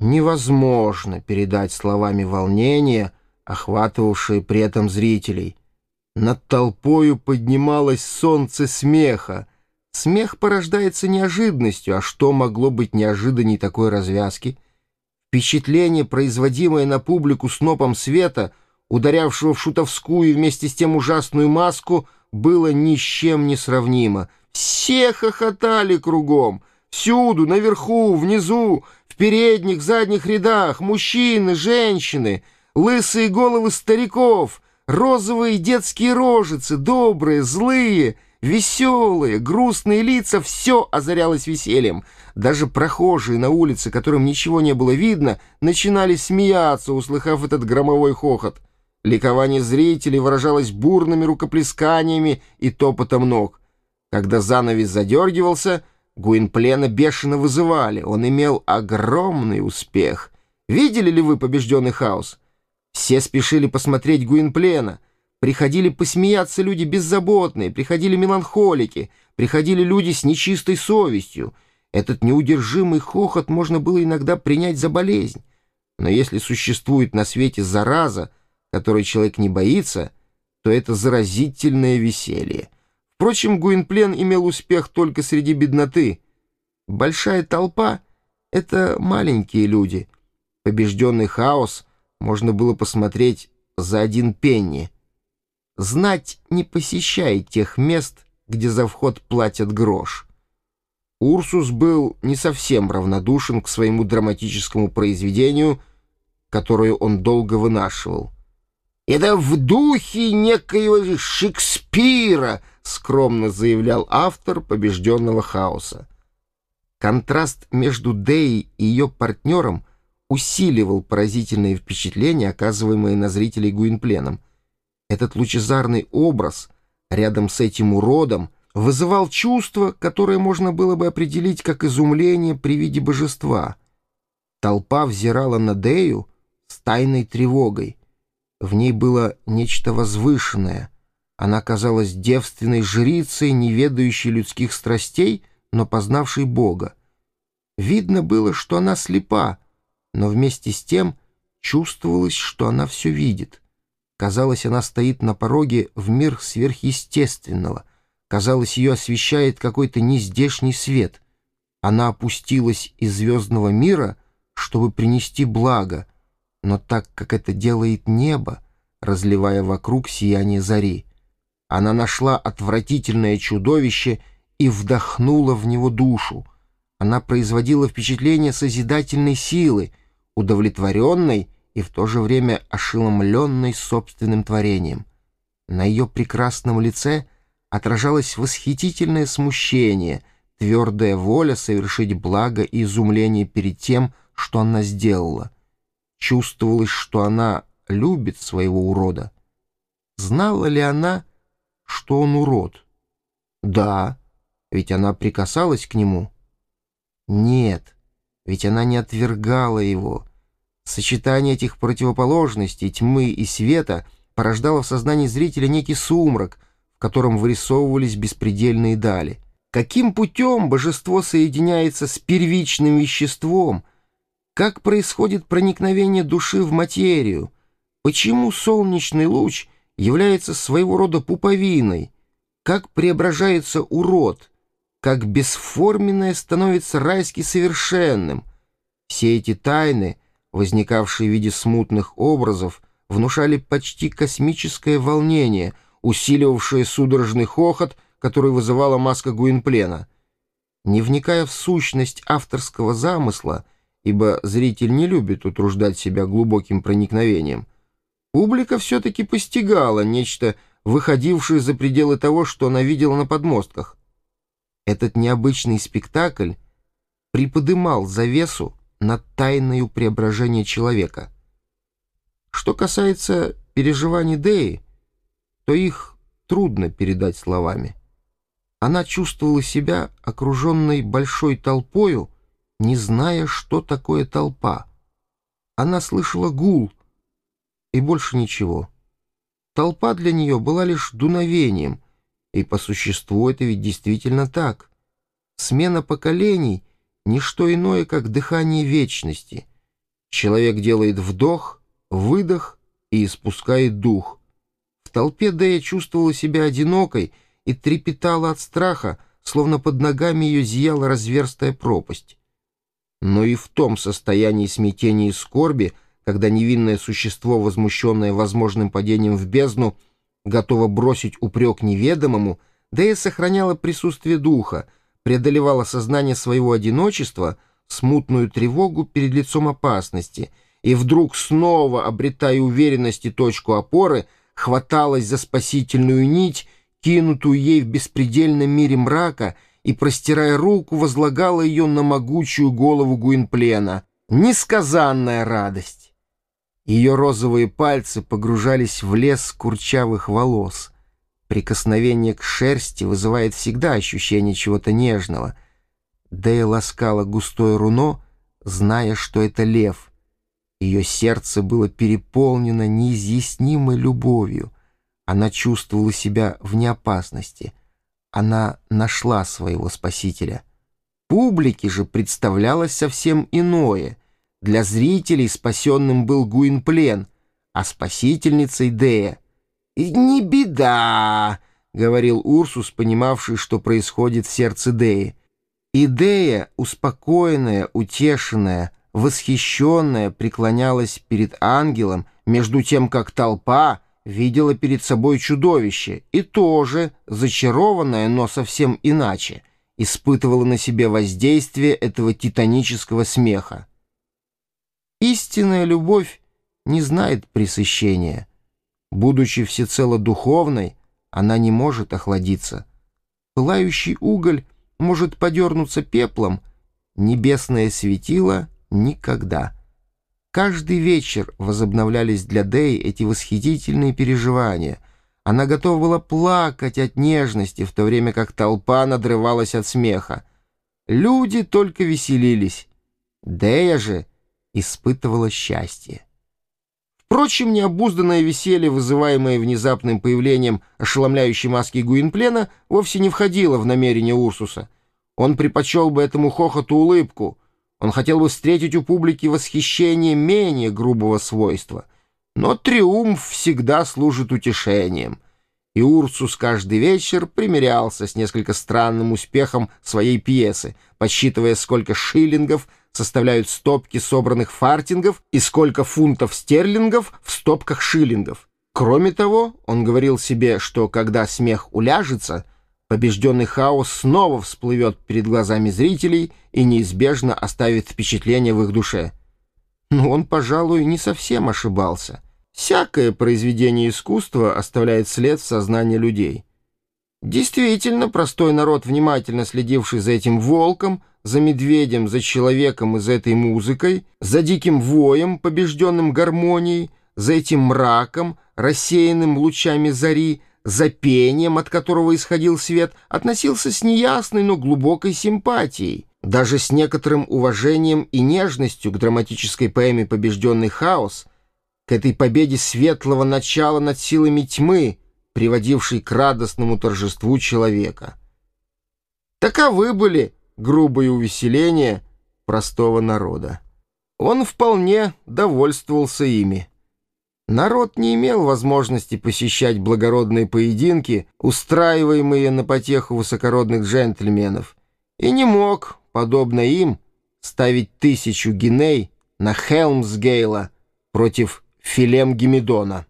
Невозможно передать словами волнение, охватывавшее при этом зрителей. Над толпою поднималось солнце смеха. Смех порождается неожиданностью, а что могло быть неожиданней такой развязки? Впечатление, производимое на публику снопом света, ударявшего в шутовскую и вместе с тем ужасную маску, было ни с чем не сравнимо. Все хохотали кругом, всюду, наверху, внизу, передних, задних рядах, мужчины, женщины, лысые головы стариков — Розовые детские рожицы, добрые, злые, веселые, грустные лица — все озарялось весельем. Даже прохожие на улице, которым ничего не было видно, начинали смеяться, услыхав этот громовой хохот. Ликование зрителей выражалось бурными рукоплесканиями и топотом ног. Когда занавес задергивался, Гуинплена бешено вызывали. Он имел огромный успех. Видели ли вы побежденный хаос? Все спешили посмотреть Гуинплена. Приходили посмеяться люди беззаботные, приходили меланхолики, приходили люди с нечистой совестью. Этот неудержимый хохот можно было иногда принять за болезнь. Но если существует на свете зараза, которой человек не боится, то это заразительное веселье. Впрочем, Гуинплен имел успех только среди бедноты. Большая толпа — это маленькие люди. Побежденный хаос — можно было посмотреть за один пенни. Знать не посещает тех мест, где за вход платят грош. Урсус был не совсем равнодушен к своему драматическому произведению, которое он долго вынашивал. «Это в духе некоего Шекспира», — скромно заявлял автор побежденного хаоса. Контраст между Дей и ее партнером — усиливал поразительные впечатления, оказываемые на зрителей Гуинпленом. Этот лучезарный образ рядом с этим уродом вызывал чувство, которое можно было бы определить как изумление при виде божества. Толпа взирала на Дею с тайной тревогой. В ней было нечто возвышенное. Она казалась девственной жрицей, не ведающей людских страстей, но познавшей Бога. Видно было, что она слепа, но вместе с тем чувствовалось, что она все видит. Казалось, она стоит на пороге в мир сверхъестественного. Казалось, ее освещает какой-то нездешний свет. Она опустилась из звездного мира, чтобы принести благо, но так, как это делает небо, разливая вокруг сияние зари. Она нашла отвратительное чудовище и вдохнула в него душу. Она производила впечатление созидательной силы, удовлетворенной и в то же время ошеломленной собственным творением. На ее прекрасном лице отражалось восхитительное смущение, твердая воля совершить благо и изумление перед тем, что она сделала. Чувствовалось, что она любит своего урода. Знала ли она, что он урод? Да, ведь она прикасалась к нему. Нет, ведь она не отвергала его. Сочетание этих противоположностей, тьмы и света, порождало в сознании зрителя некий сумрак, в котором вырисовывались беспредельные дали. Каким путем божество соединяется с первичным веществом? Как происходит проникновение души в материю? Почему солнечный луч является своего рода пуповиной? Как преображается урод? Как бесформенное становится райски совершенным? Все эти тайны — возникавшие в виде смутных образов, внушали почти космическое волнение, усиливавшее судорожный хохот, который вызывала маска Гуинплена. Не вникая в сущность авторского замысла, ибо зритель не любит утруждать себя глубоким проникновением, публика все-таки постигала нечто, выходившее за пределы того, что она видела на подмостках. Этот необычный спектакль приподымал завесу над тайною преображения человека. Что касается переживаний Деи, то их трудно передать словами. Она чувствовала себя окруженной большой толпою, не зная, что такое толпа. Она слышала гул и больше ничего. Толпа для нее была лишь дуновением, и по существу это ведь действительно так. Смена поколений — не что иное, как дыхание вечности. Человек делает вдох, выдох и испускает дух. В толпе Дея чувствовала себя одинокой и трепетала от страха, словно под ногами ее зияла разверстая пропасть. Но и в том состоянии смятения и скорби, когда невинное существо, возмущенное возможным падением в бездну, готово бросить упрек неведомому, Дея сохраняла присутствие духа, преодолевала сознание своего одиночества, смутную тревогу перед лицом опасности, и вдруг снова, обретая уверенность и точку опоры, хваталась за спасительную нить, кинутую ей в беспредельном мире мрака, и, простирая руку, возлагала ее на могучую голову Гуинплена. Несказанная радость! Ее розовые пальцы погружались в лес курчавых волос. Прикосновение к шерсти вызывает всегда ощущение чего-то нежного. Дэя ласкала густое руно, зная, что это лев. Ее сердце было переполнено неизъяснимой любовью. Она чувствовала себя вне опасности. Она нашла своего спасителя. Публике же представлялось совсем иное. Для зрителей спасенным был Гуинплен, а спасительницей — Дея. «Не беда», — говорил Урсус, понимавший, что происходит в сердце Деи. Идея, успокоенная, утешенная, восхищенная, преклонялась перед ангелом, между тем, как толпа видела перед собой чудовище и тоже, зачарованная, но совсем иначе, испытывала на себе воздействие этого титанического смеха. Истинная любовь не знает пресыщения. Будучи всецело духовной, она не может охладиться. Пылающий уголь может подернуться пеплом, небесное светило — никогда. Каждый вечер возобновлялись для Дэй эти восхитительные переживания. Она готова была плакать от нежности, в то время как толпа надрывалась от смеха. Люди только веселились. Дэя же испытывала счастье. Впрочем, необузданное веселье, вызываемое внезапным появлением ошеломляющей маски Гуинплена, вовсе не входило в намерение Урсуса. Он предпочел бы этому хохоту улыбку. Он хотел бы встретить у публики восхищение менее грубого свойства. Но триумф всегда служит утешением. И Урсус каждый вечер примирялся с несколько странным успехом своей пьесы, подсчитывая, сколько шиллингов — составляют стопки собранных фартингов и сколько фунтов стерлингов в стопках шиллингов. Кроме того, он говорил себе, что когда смех уляжется, побежденный хаос снова всплывет перед глазами зрителей и неизбежно оставит впечатление в их душе. Но он, пожалуй, не совсем ошибался. Всякое произведение искусства оставляет след в сознании людей. Действительно, простой народ, внимательно следивший за этим волком, за медведем, за человеком и за этой музыкой, за диким воем, побежденным гармонией, за этим мраком, рассеянным лучами зари, за пением, от которого исходил свет, относился с неясной, но глубокой симпатией, даже с некоторым уважением и нежностью к драматической поэме «Побежденный хаос», к этой победе светлого начала над силами тьмы, приводившей к радостному торжеству человека. Таковы были грубые увеселения простого народа. Он вполне довольствовался ими. Народ не имел возможности посещать благородные поединки, устраиваемые на потеху высокородных джентльменов, и не мог, подобно им, ставить тысячу гиней на Хелмсгейла против Филем Гемидона.